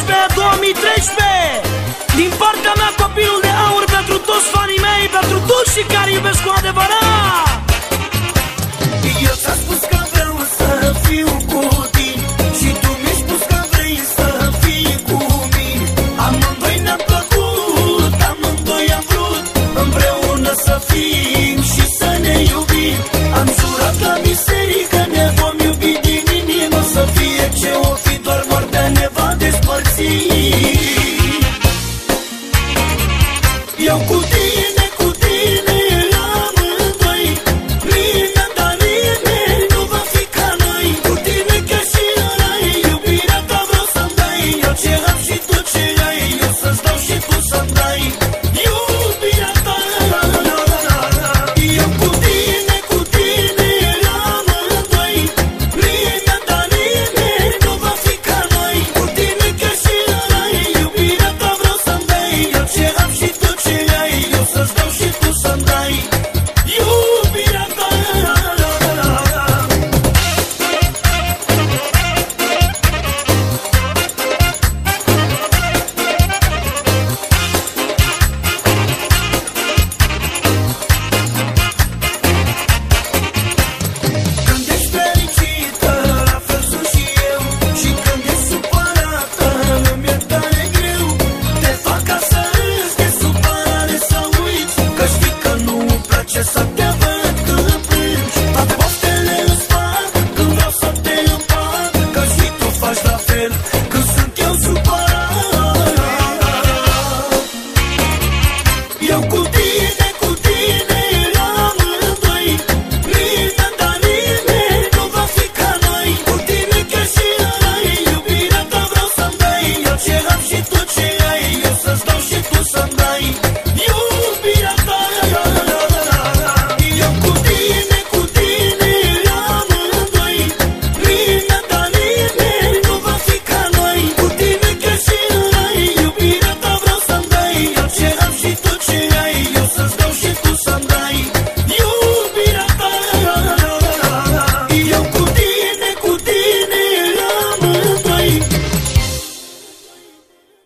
2013 Din partea mea copilul de aur pentru toți fanii mei Pentru toți și care iubesc cu adevărat.